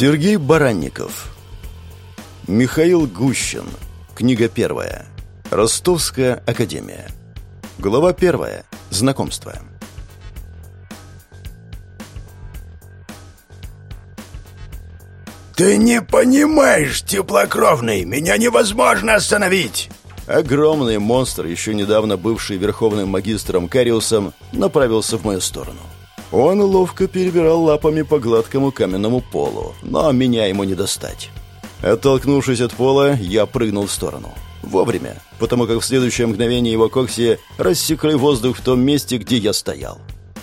Сергей Баранников. Михаил Гущин. Книга первая. Ростовская академия. Глава первая. Знакомство. «Ты не понимаешь, теплокровный, меня невозможно остановить!» Огромный монстр, еще недавно бывший верховным магистром Кариусом, направился в мою сторону. Он ловко перебирал лапами по гладкому каменному полу, но меня ему не достать. Оттолкнувшись от пола, я прыгнул в сторону. Вовремя, потому как в следующее мгновение его когти рассекли воздух в том месте, где я стоял.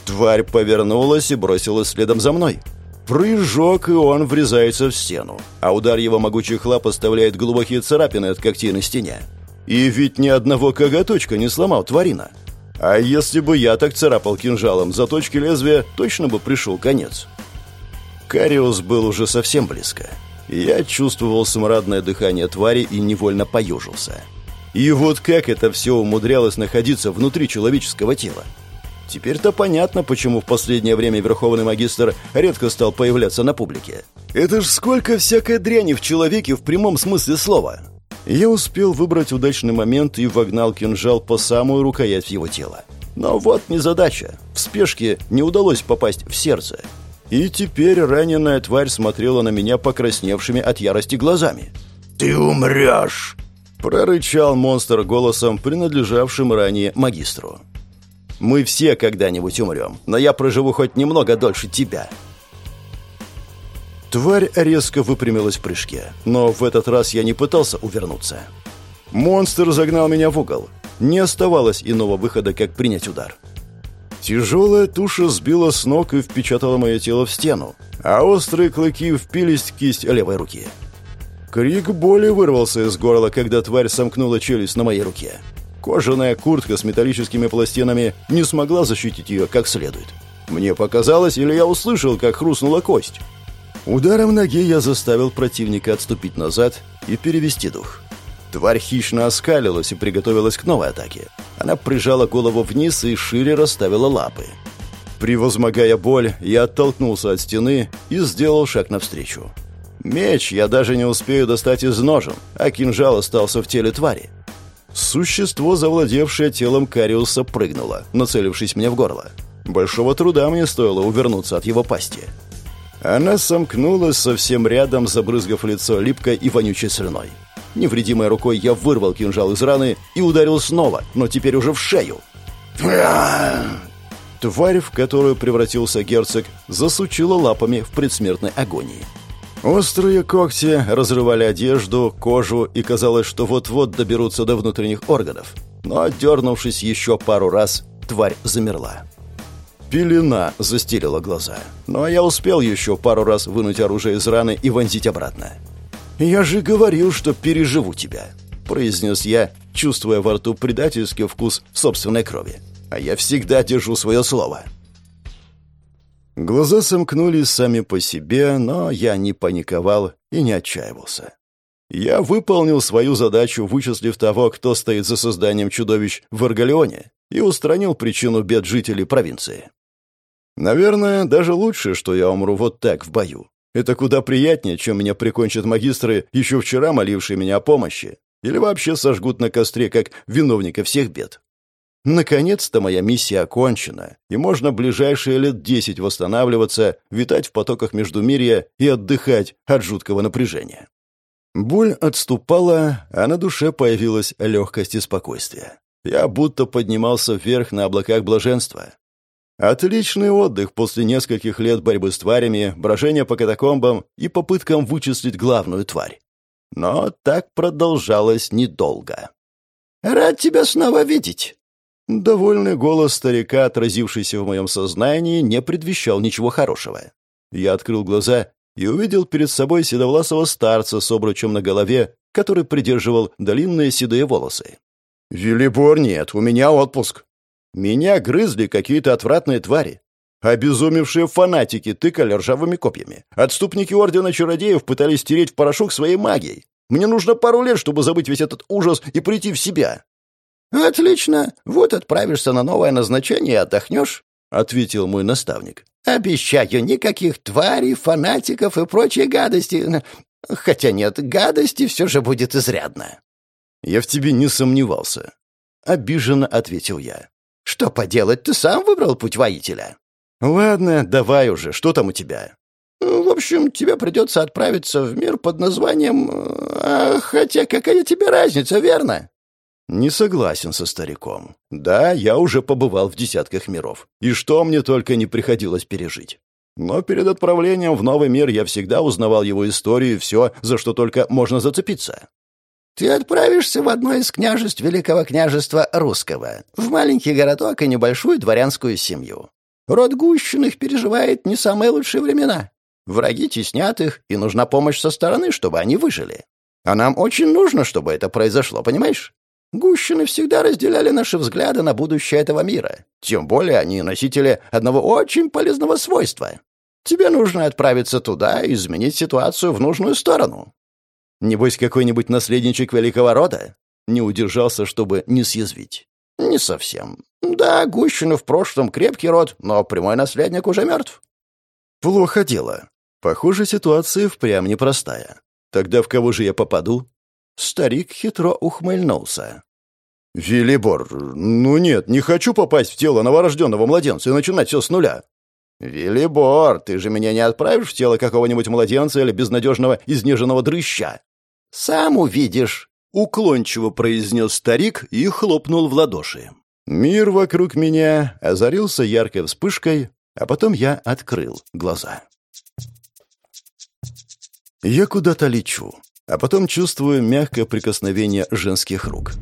Тварь повернулась и бросилась следом за мной. Прыжок, и он врезается в стену, а удар его могучих лап оставляет глубокие царапины от когтей на стене. И ведь ни одного коготочка не сломал тварина. А если бы я так царапал кинжалом, за точки лезвия точно бы пришел конец. Кариус был уже совсем близко. Я чувствовал смрадное дыхание твари и невольно поежился. И вот как это все умудрялось находиться внутри человеческого тела. Теперь-то понятно, почему в последнее время Верховный Магистр редко стал появляться на публике. Это ж сколько всякой дряни в человеке в прямом смысле слова. Я успел выбрать удачный момент и вогнал кинжал по самую рукоять в его тело. Но вот незадача. В спешке не удалось попасть в сердце. И теперь раненая тварь смотрела на меня покрасневшими от ярости глазами. «Ты умрешь!» Прорычал монстр голосом, принадлежавшим ранее магистру. «Мы все когда-нибудь умрем, но я проживу хоть немного дольше тебя», Тварь резко выпрямилась в прыжке, но в этот раз я не пытался увернуться. Монстр загнал меня в угол. Не оставалось иного выхода, как принять удар. Тяжелая туша сбила с ног и впечатала мое тело в стену, а острые клыки впились в кисть левой руки. Крик боли вырвался из горла, когда тварь сомкнула челюсть на моей руке. Кожаная куртка с металлическими пластинами не смогла защитить ее как следует. Мне показалось, или я услышал, как хрустнула кость. Ударом ноги я заставил противника отступить назад и перевести дух. Тварь хищно оскалилась и приготовилась к новой атаке. Она прижала голову вниз и шире расставила лапы. Превозмогая боль, я оттолкнулся от стены и сделал шаг навстречу. Меч я даже не успею достать из ножен, а кинжал остался в теле твари. Существо, завладевшее телом Кариуса, прыгнуло, нацелившись мне в горло. Большого труда мне стоило увернуться от его пасти. Она сомкнулась совсем рядом, забрызгав лицо липкой и вонючей слюной. Невредимой рукой я вырвал кинжал из раны и ударил снова, но теперь уже в шею. Тварь, в которую превратился герцог, засучила лапами в предсмертной агонии. Острые когти разрывали одежду, кожу, и казалось, что вот-вот доберутся до внутренних органов. Но, дернувшись еще пару раз, тварь замерла. Пелена застелила глаза. Но я успел еще пару раз вынуть оружие из раны и вонзить обратно. «Я же говорил, что переживу тебя», — произнес я, чувствуя во рту предательский вкус собственной крови. «А я всегда держу свое слово». Глаза сомкнулись сами по себе, но я не паниковал и не отчаивался. Я выполнил свою задачу, вычислив того, кто стоит за созданием чудовищ в Аргалеоне, и устранил причину бед жителей провинции. Наверное, даже лучше, что я умру вот так в бою. Это куда приятнее, чем меня прикончат магистры, еще вчера молившие меня о помощи. Или вообще сожгут на костре, как виновника всех бед. Наконец-то моя миссия окончена, и можно ближайшие лет десять восстанавливаться, витать в потоках Междумирья и отдыхать от жуткого напряжения. Боль отступала, а на душе появилась легкость и спокойствие. Я будто поднимался вверх на облаках блаженства. Отличный отдых после нескольких лет борьбы с тварями, брожения по катакомбам и попыткам вычислить главную тварь. Но так продолжалось недолго. «Рад тебя снова видеть!» Довольный голос старика, отразившийся в моем сознании, не предвещал ничего хорошего. Я открыл глаза и увидел перед собой седовласого старца с обручем на голове, который придерживал длинные седые волосы. «Велибор нет, у меня отпуск», меня грызли какие-то отвратные твари. Обезумевшие фанатики тыкали ржавыми копьями. Отступники Ордена Чародеев пытались стереть в порошок своей магией. Мне нужно пару лет, чтобы забыть весь этот ужас и прийти в себя». «Отлично. Вот отправишься на новое назначение и отдохнешь», — ответил мой наставник. Обещаю, никаких тварей, фанатиков и прочей гадости. Хотя нет, гадости все же будет изрядно». «Я в тебе не сомневался», — обиженно ответил я. «Что поделать, ты сам выбрал путь воителя». «Ладно, давай уже, что там у тебя?» «В общем, тебе придется отправиться в мир под названием... А, хотя какая тебе разница, верно?» «Не согласен со стариком. Да, я уже побывал в десятках миров. И что мне только не приходилось пережить. Но перед отправлением в новый мир я всегда узнавал его историю и все, за что только можно зацепиться. Ты отправишься в одно из княжеств Великого княжества Русского, в маленький городок и небольшую дворянскую семью. Род Гущиных переживает не самые лучшие времена. Враги теснят их, и нужна помощь со стороны, чтобы они выжили. А нам очень нужно, чтобы это произошло, понимаешь? Гущины всегда разделяли наши взгляды на будущее этого мира. Тем более они носители одного очень полезного свойства. Тебе нужно отправиться туда и изменить ситуацию в нужную сторону. Небось, какой-нибудь наследничек великого рода? Не удержался, чтобы не съязвить. Не совсем. Да, Гущины в прошлом крепкий род, но прямой наследник уже мертв. Плохо дело. Похоже, ситуация впрямь непростая. Тогда в кого же я попаду? Старик хитро ухмыльнулся. «Велибор, ну нет, не хочу попасть в тело новорожденного младенца и начинать все с нуля». «Велибор, ты же меня не отправишь в тело какого-нибудь младенца или безнадежного изнеженного дрыща?» «Сам увидишь», — уклончиво произнес старик и хлопнул в ладоши. Мир вокруг меня озарился яркой вспышкой, а потом я открыл глаза. Я куда-то лечу, а потом чувствую мягкое прикосновение женских рук.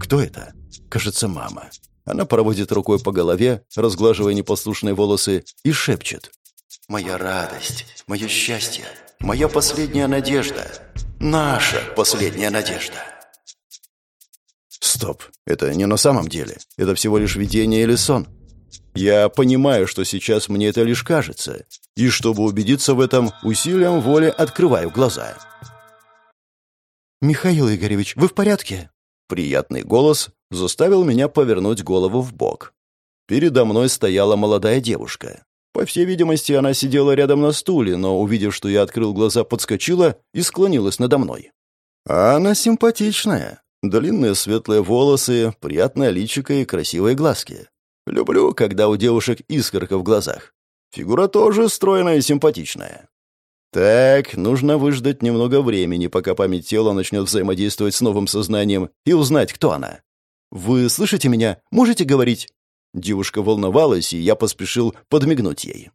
Кто это? Кажется, мама. Она проводит рукой по голове, разглаживая непослушные волосы, и шепчет. «Моя радость, мое счастье, моя последняя надежда, наша последняя надежда». Стоп, это не на самом деле. Это всего лишь видение или сон. Я понимаю, что сейчас мне это лишь кажется, и чтобы убедиться в этом, усилием воли открываю глаза. «Михаил Игоревич, вы в порядке?» Приятный голос заставил меня повернуть голову в бок. Передо мной стояла молодая девушка. По всей видимости, она сидела рядом на стуле, но, увидев, что я открыл глаза, подскочила и склонилась надо мной. А она симпатичная. Длинные светлые волосы, приятное личико и красивые глазки. Люблю, когда у девушек искорка в глазах. Фигура тоже стройная и симпатичная. Так, нужно выждать немного времени, пока память тела начнет взаимодействовать с новым сознанием, и узнать, кто она. «Вы слышите меня? Можете говорить?» Девушка волновалась, и я поспешил подмигнуть ей.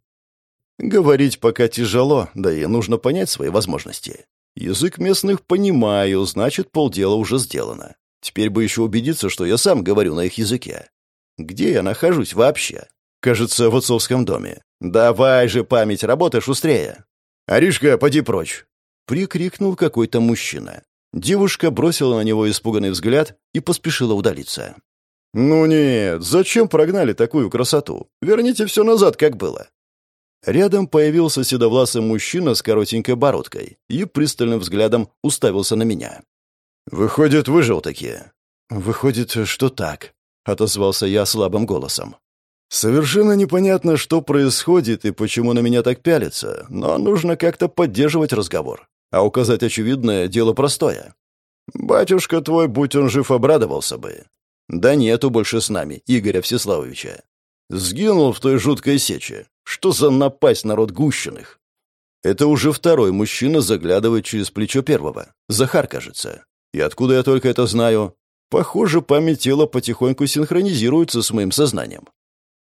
Говорить пока тяжело, да и нужно понять свои возможности. Язык местных понимаю, значит, полдела уже сделано. Теперь бы еще убедиться, что я сам говорю на их языке. Где я нахожусь вообще? Кажется, в отцовском доме. Давай же, память, работай шустрее. «Аришка, поди прочь!» — прикрикнул какой-то мужчина. Девушка бросила на него испуганный взгляд и поспешила удалиться. «Ну нет, зачем прогнали такую красоту? Верните все назад, как было». Рядом появился седовласый мужчина с коротенькой бородкой и пристальным взглядом уставился на меня. «Выходит, выжил такие?» «Выходит, что так», — отозвался я слабым голосом. «Совершенно непонятно, что происходит и почему на меня так пялится, но нужно как-то поддерживать разговор. А указать очевидное — дело простое. Батюшка твой, будь он жив, обрадовался бы. Да нету больше с нами Игоря Всеславовича. Сгинул в той жуткой сече. Что за напасть народ Гущиных?» Это уже второй мужчина заглядывает через плечо первого. Захар, кажется. И откуда я только это знаю? Похоже, память тела потихоньку синхронизируется с моим сознанием.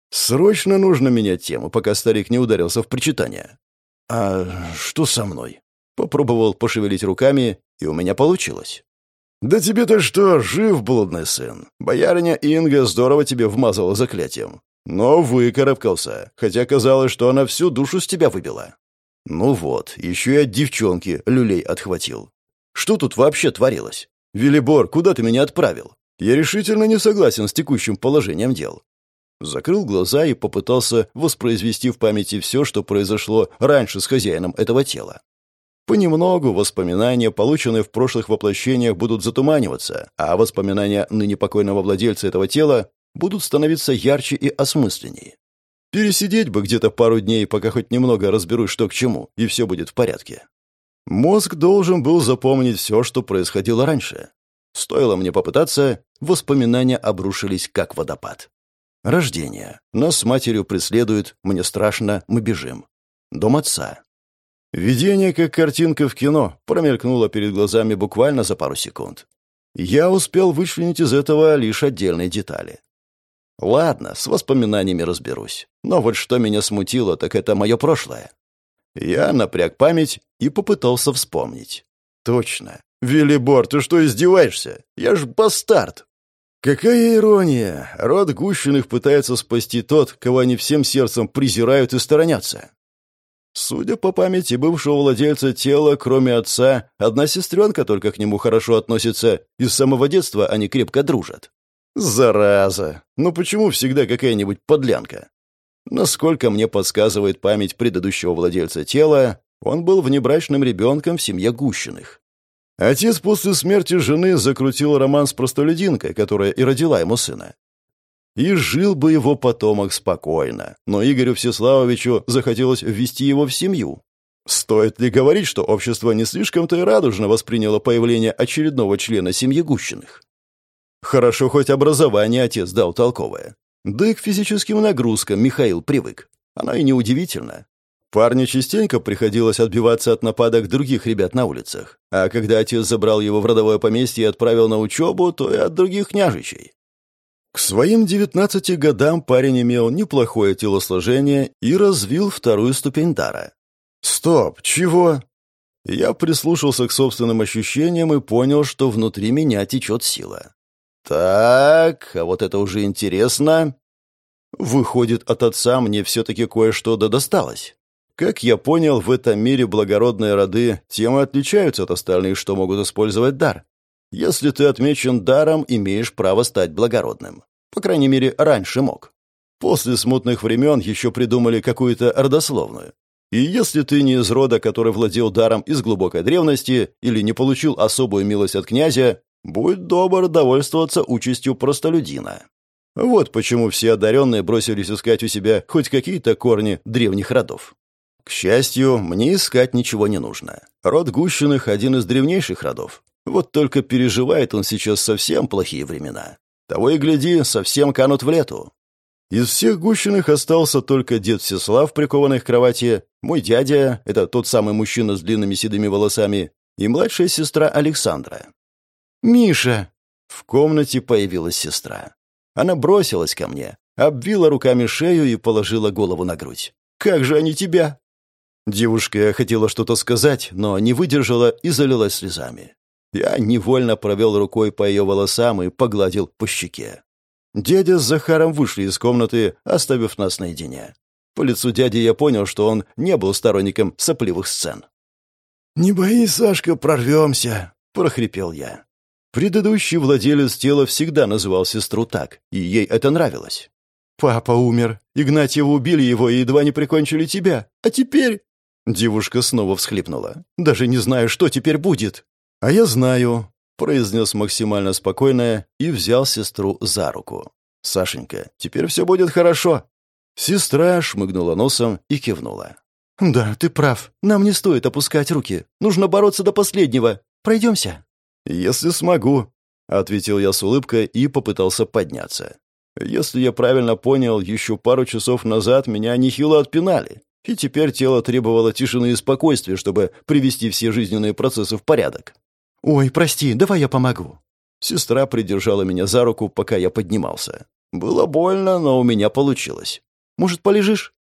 Срочно нужно менять тему, пока старик не ударился в причитание. «А что со мной?» Попробовал пошевелить руками, и у меня получилось. «Да тебе-то что, жив, блудный сын? Боярыня Инга здорово тебе вмазала заклятием. Но выкарабкался, хотя казалось, что она всю душу с тебя выбила. Ну вот, еще и от девчонки люлей отхватил. Что тут вообще творилось? Велибор, куда ты меня отправил? Я решительно не согласен с текущим положением дел. Закрыл глаза и попытался воспроизвести в памяти все, что произошло раньше с хозяином этого тела. Понемногу воспоминания, полученные в прошлых воплощениях, будут затуманиваться, а воспоминания ныне покойного владельца этого тела будут становиться ярче и осмысленнее. Пересидеть бы где-то пару дней, пока хоть немного разберусь, что к чему, и все будет в порядке. Мозг должен был запомнить все, что происходило раньше. Стоило мне попытаться, воспоминания обрушились как водопад. Рождение. Нас с матерью преследуют, мне страшно, мы бежим. Дом отца. Видение, как картинка в кино, промелькнуло перед глазами буквально за пару секунд. Я успел вычленить из этого лишь отдельные детали. Ладно, с воспоминаниями разберусь. Но вот что меня смутило, так это мое прошлое. Я напряг память и попытался вспомнить. Точно. Велибор, ты что, издеваешься? Я ж бастард. Какая ирония! Род Гущиных пытается спасти тот, кого они всем сердцем презирают и сторонятся. Судя по памяти бывшего владельца тела, кроме отца, одна сестренка только к нему хорошо относится, и с самого детства они крепко дружат. Зараза! Ну почему всегда какая-нибудь подлянка? Насколько мне подсказывает память предыдущего владельца тела, он был внебрачным ребенком в семье Гущиных. Отец после смерти жены закрутил роман с простолюдинкой, которая и родила ему сына. И жил бы его потомок спокойно, но Игорю Всеславовичу захотелось ввести его в семью. Стоит ли говорить, что общество не слишком-то и радужно восприняло появление очередного члена семьи Гущиных? Хорошо, хоть образование отец дал толковое. Да и к физическим нагрузкам Михаил привык. Оно и неудивительно. Парню частенько приходилось отбиваться от нападок других ребят на улицах. А когда отец забрал его в родовое поместье и отправил на учебу, то и от других княжичей. К своим 19 годам парень имел неплохое телосложение и развил вторую ступень дара. «Стоп, чего?» Я прислушался к собственным ощущениям и понял, что внутри меня течет сила. Так, а вот это уже интересно. Выходит, от отца мне все-таки кое-что да досталось. Как я понял, в этом мире благородные роды тем и отличаются от остальных, что могут использовать дар. Если ты отмечен даром, имеешь право стать благородным. По крайней мере, раньше мог. После смутных времен еще придумали какую-то родословную. И если ты не из рода, который владел даром из глубокой древности или не получил особую милость от князя, Будь добр довольствоваться участью простолюдина. Вот почему все одаренные бросились искать у себя хоть какие-то корни древних родов. К счастью, мне искать ничего не нужно. Род Гущиных — один из древнейших родов. Вот только переживает он сейчас совсем плохие времена. Того и гляди, совсем канут в лету. Из всех Гущиных остался только дед Всеслав, прикованный к кровати, мой дядя, это тот самый мужчина с длинными седыми волосами, и младшая сестра Александра. «Миша!» В комнате появилась сестра. Она бросилась ко мне, обвила руками шею и положила голову на грудь. «Как же они тебя?» Девушка хотела что-то сказать, но не выдержала и залилась слезами. Я невольно провел рукой по ее волосам и погладил по щеке. Дядя с Захаром вышли из комнаты, оставив нас наедине. По лицу дяди я понял, что он не был сторонником сопливых сцен. «Не боись, Сашка, прорвемся», — прохрипел я. Предыдущий владелец тела всегда называл сестру так, и ей это нравилось. «Папа умер. Игнатьева убили его и едва не прикончили тебя. А теперь...» Девушка снова всхлипнула. «Даже не знаю, что теперь будет». «А я знаю», — произнес максимально спокойно и взял сестру за руку. «Сашенька, теперь все будет хорошо». Сестра шмыгнула носом и кивнула. «Да, ты прав. Нам не стоит опускать руки. Нужно бороться до последнего. Пройдемся». «Если смогу», — ответил я с улыбкой и попытался подняться. «Если я правильно понял, еще пару часов назад меня нехило отпинали, и теперь тело требовало тишины и спокойствия, чтобы привести все жизненные процессы в порядок». «Ой, прости, давай я помогу». Сестра придержала меня за руку, пока я поднимался. Было больно, но у меня получилось. «Может, полежишь?»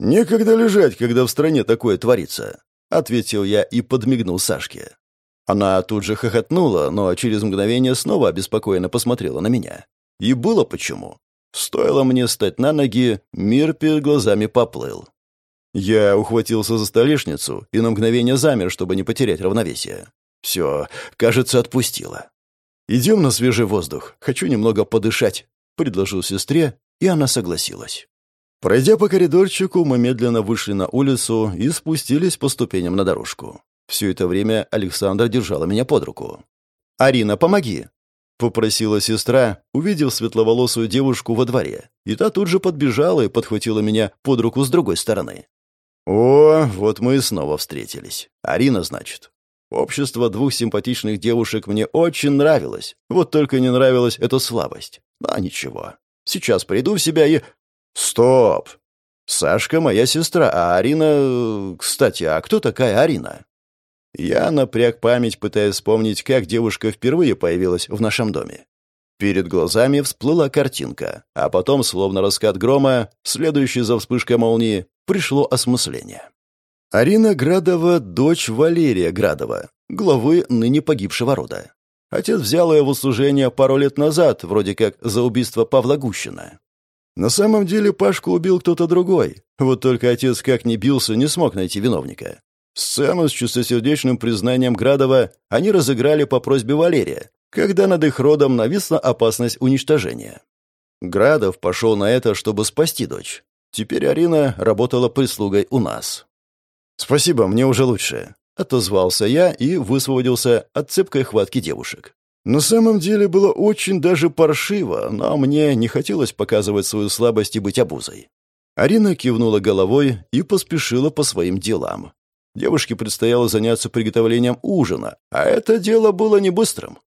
«Некогда лежать, когда в стране такое творится», — ответил я и подмигнул Сашке. Она тут же хохотнула, но через мгновение снова обеспокоенно посмотрела на меня. И было почему. Стоило мне встать на ноги, мир перед глазами поплыл. Я ухватился за столешницу и на мгновение замер, чтобы не потерять равновесие. Все, кажется, отпустило. «Идем на свежий воздух. Хочу немного подышать», — предложил сестре, и она согласилась. Пройдя по коридорчику, мы медленно вышли на улицу и спустились по ступеням на дорожку. Все это время Александра держала меня под руку. «Арина, помоги!» — попросила сестра, увидев светловолосую девушку во дворе. И та тут же подбежала и подхватила меня под руку с другой стороны. «О, вот мы и снова встретились. Арина, значит. Общество двух симпатичных девушек мне очень нравилось. Вот только не нравилась эта слабость. А ничего. Сейчас приду в себя и... Стоп! Сашка моя сестра, а Арина... Кстати, а кто такая Арина? Я напряг память, пытаясь вспомнить, как девушка впервые появилась в нашем доме. Перед глазами всплыла картинка, а потом, словно раскат грома, следующий за вспышкой молнии, пришло осмысление. Арина Градова — дочь Валерия Градова, главы ныне погибшего рода. Отец взял ее в услужение пару лет назад, вроде как за убийство Павла Гущина. На самом деле Пашку убил кто-то другой. Вот только отец как ни бился, не смог найти виновника. Сцену с чистосердечным признанием Градова они разыграли по просьбе Валерия, когда над их родом нависла опасность уничтожения. Градов пошел на это, чтобы спасти дочь. Теперь Арина работала прислугой у нас. «Спасибо, мне уже лучше», — отозвался я и высвободился от цепкой хватки девушек. На самом деле было очень даже паршиво, но мне не хотелось показывать свою слабость и быть обузой. Арина кивнула головой и поспешила по своим делам. Девушке предстояло заняться приготовлением ужина, а это дело было не быстрым.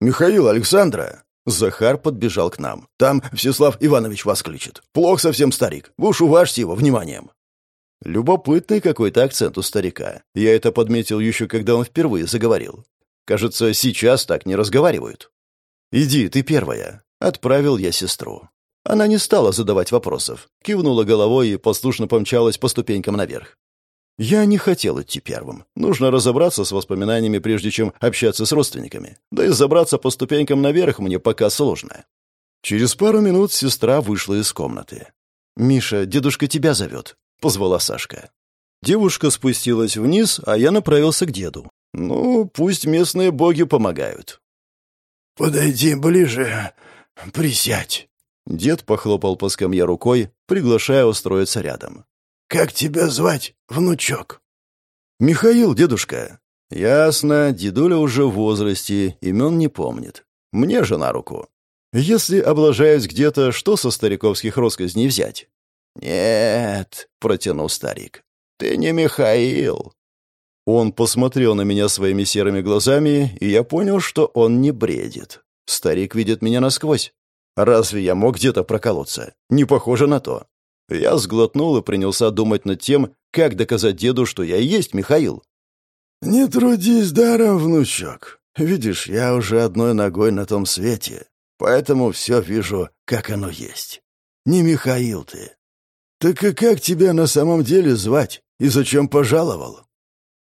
«Михаил, Александра!» Захар подбежал к нам. «Там Всеслав Иванович вас кличет. Плох совсем старик. Вы уж уважьте его вниманием». Любопытный какой-то акцент у старика. Я это подметил еще, когда он впервые заговорил. Кажется, сейчас так не разговаривают. «Иди, ты первая», — отправил я сестру. Она не стала задавать вопросов, кивнула головой и послушно помчалась по ступенькам наверх. Я не хотел идти первым. Нужно разобраться с воспоминаниями, прежде чем общаться с родственниками. Да и забраться по ступенькам наверх мне пока сложно. Через пару минут сестра вышла из комнаты. «Миша, дедушка тебя зовет», — позвала Сашка. Девушка спустилась вниз, а я направился к деду. «Ну, пусть местные боги помогают». «Подойди ближе, присядь». Дед похлопал по скамье рукой, приглашая устроиться рядом. «Как тебя звать, внучок?» «Михаил, дедушка». «Ясно, дедуля уже в возрасте, имен не помнит. Мне же на руку. Если облажаюсь где-то, что со стариковских росказней взять?» «Нет», — протянул старик, — «ты не Михаил». Он посмотрел на меня своими серыми глазами, и я понял, что он не бредит. Старик видит меня насквозь. Разве я мог где-то проколоться? Не похоже на то. Я сглотнул и принялся думать над тем, как доказать деду, что я и есть Михаил. «Не трудись даром, внучок. Видишь, я уже одной ногой на том свете, поэтому все вижу, как оно есть. Не Михаил ты. Так и как тебя на самом деле звать и зачем пожаловал?»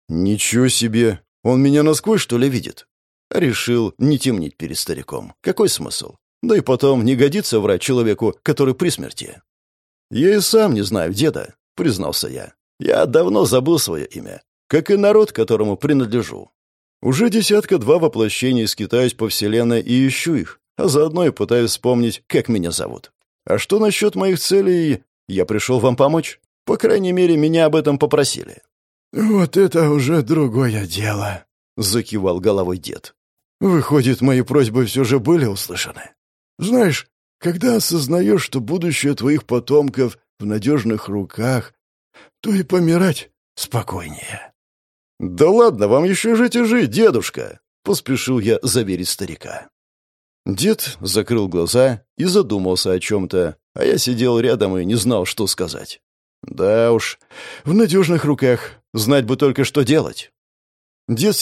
«Ничего себе! Он меня насквозь, что ли, видит?» Решил не темнить перед стариком. Какой смысл? Да и потом не годится врать человеку, который при смерти. «Я и сам не знаю деда», — признался я. «Я давно забыл свое имя, как и народ, которому принадлежу. Уже десятка-два воплощений скитаюсь по вселенной и ищу их, а заодно и пытаюсь вспомнить, как меня зовут. А что насчет моих целей? Я пришел вам помочь. По крайней мере, меня об этом попросили». «Вот это уже другое дело», — закивал головой дед. «Выходит, мои просьбы все же были услышаны. Знаешь, когда осознаешь, что будущее твоих потомков в надежных руках, то и помирать спокойнее. «Да ладно, вам еще жить и жить, дедушка!» — поспешил я заверить старика. Дед закрыл глаза и задумался о чем-то, а я сидел рядом и не знал, что сказать. Да уж, в надежных руках. Знать бы только, что делать. «Дед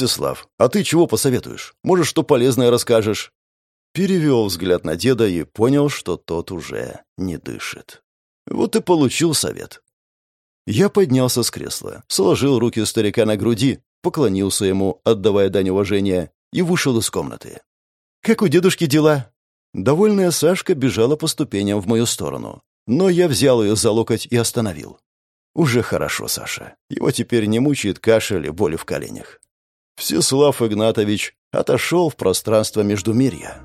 а ты чего посоветуешь? Может, что полезное расскажешь?» Перевел взгляд на деда и понял, что тот уже не дышит. Вот и получил совет. Я поднялся с кресла, сложил руки старика на груди, поклонился ему, отдавая дань уважения, и вышел из комнаты. «Как у дедушки дела?» Довольная Сашка бежала по ступеням в мою сторону, но я взял ее за локоть и остановил. «Уже хорошо, Саша. Его теперь не мучает кашель и боли в коленях». Всеслав Игнатович отошел в пространство между мирья.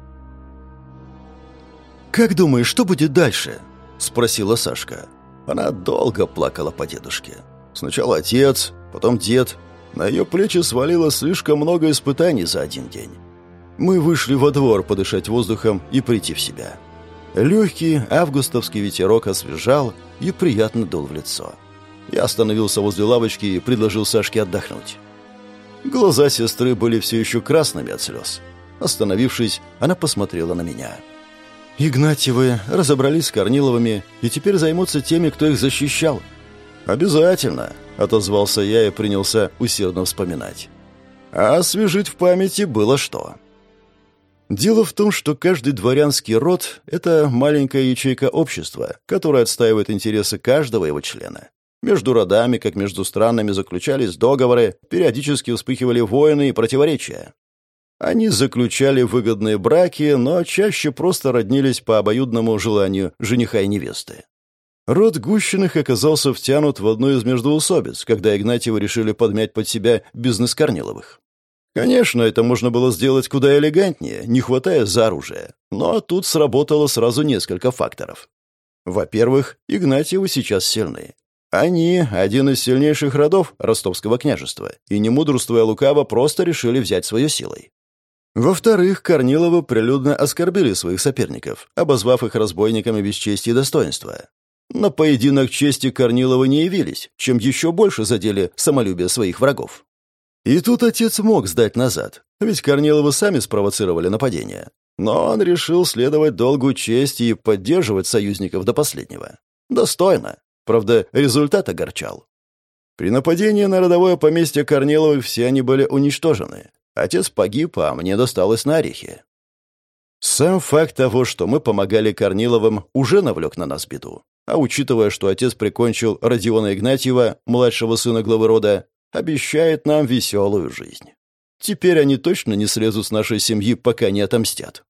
«Как думаешь, что будет дальше?» — спросила Сашка. Она долго плакала по дедушке. Сначала отец, потом дед. На ее плечи свалило слишком много испытаний за один день. Мы вышли во двор подышать воздухом и прийти в себя. Легкий августовский ветерок освежал и приятно дул в лицо. Я остановился возле лавочки и предложил Сашке отдохнуть. Глаза сестры были все еще красными от слез. Остановившись, она посмотрела на меня. «Игнатьевы разобрались с Корниловыми и теперь займутся теми, кто их защищал». «Обязательно», — отозвался я и принялся усердно вспоминать. А освежить в памяти было что. Дело в том, что каждый дворянский род – это маленькая ячейка общества, которая отстаивает интересы каждого его члена. Между родами, как между странами, заключались договоры, периодически вспыхивали войны и противоречия. Они заключали выгодные браки, но чаще просто роднились по обоюдному желанию жениха и невесты. Род Гущиных оказался втянут в одну из междоусобиц, когда Игнатьевы решили подмять под себя бизнес Корниловых. Конечно, это можно было сделать куда элегантнее, не хватая за оружие. Но тут сработало сразу несколько факторов. Во-первых, Игнатьевы сейчас сильны. Они — один из сильнейших родов ростовского княжества, и, не мудрствуя лукаво, просто решили взять свою силой. Во-вторых, Корниловы прилюдно оскорбили своих соперников, обозвав их разбойниками без чести и достоинства. На поединок чести Корниловы не явились, чем еще больше задели самолюбие своих врагов. И тут отец мог сдать назад, ведь Корниловы сами спровоцировали нападение. Но он решил следовать долгу чести и поддерживать союзников до последнего. Достойно. Правда, результат огорчал. При нападении на родовое поместье Корниловых все они были уничтожены. Отец погиб, а мне досталось на орехи. Сам факт того, что мы помогали Корниловым, уже навлек на нас беду. А учитывая, что отец прикончил Родиона Игнатьева, младшего сына главы рода, обещает нам веселую жизнь. Теперь они точно не слезут с нашей семьи, пока не отомстят.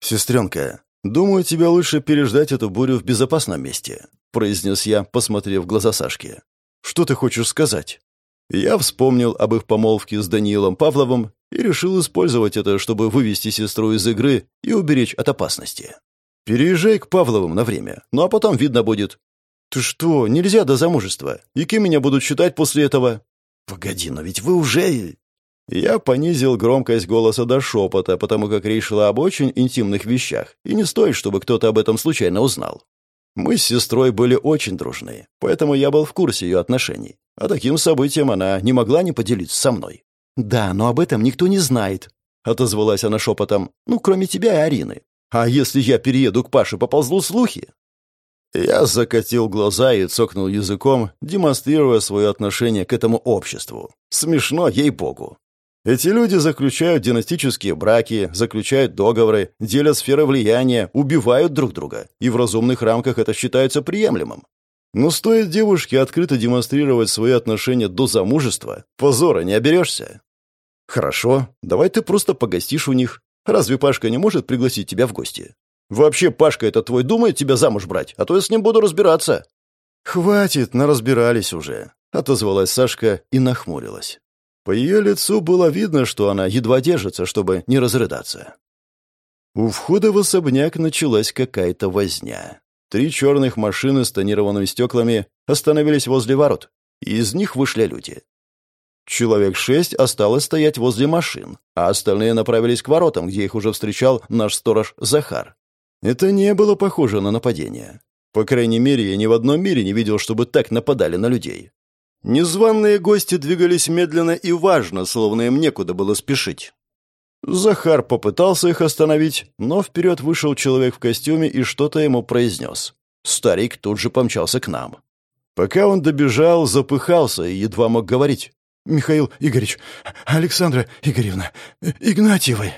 «Сестренка, думаю, тебе лучше переждать эту бурю в безопасном месте», произнес я, посмотрев в глаза Сашки. «Что ты хочешь сказать?» Я вспомнил об их помолвке с Даниилом Павловым и решил использовать это, чтобы вывести сестру из игры и уберечь от опасности. «Переезжай к Павловым на время, ну а потом видно будет. «Ты что, нельзя до замужества? И кем меня будут считать после этого?» «Погоди, но ведь вы уже...» Я понизил громкость голоса до шепота, потому как речь шла об очень интимных вещах, и не стоит, чтобы кто-то об этом случайно узнал. Мы с сестрой были очень дружны, поэтому я был в курсе ее отношений. А таким событием она не могла не поделиться со мной. «Да, но об этом никто не знает», — отозвалась она шепотом. «Ну, кроме тебя и Арины. А если я перееду к Паше, поползлу слухи?» Я закатил глаза и цокнул языком, демонстрируя свое отношение к этому обществу. Смешно, ей-богу. Эти люди заключают династические браки, заключают договоры, делят сферы влияния, убивают друг друга, и в разумных рамках это считается приемлемым. Но стоит девушке открыто демонстрировать свои отношения до замужества, позора не оберешься. Хорошо, давай ты просто погостишь у них. Разве Пашка не может пригласить тебя в гости? Вообще, Пашка это твой думает тебя замуж брать, а то я с ним буду разбираться». «Хватит, наразбирались уже», — отозвалась Сашка и нахмурилась. По ее лицу было видно, что она едва держится, чтобы не разрыдаться. У входа в особняк началась какая-то возня. Три черных машины с тонированными стеклами остановились возле ворот, и из них вышли люди. Человек шесть осталось стоять возле машин, а остальные направились к воротам, где их уже встречал наш сторож Захар. Это не было похоже на нападение. По крайней мере, я ни в одном мире не видел, чтобы так нападали на людей. Незваные гости двигались медленно и важно, словно им некуда было спешить. Захар попытался их остановить, но вперед вышел человек в костюме и что-то ему произнес. Старик тут же помчался к нам. Пока он добежал, запыхался и едва мог говорить. «Михаил Игоревич, Александра Игоревна, Игнатьевой».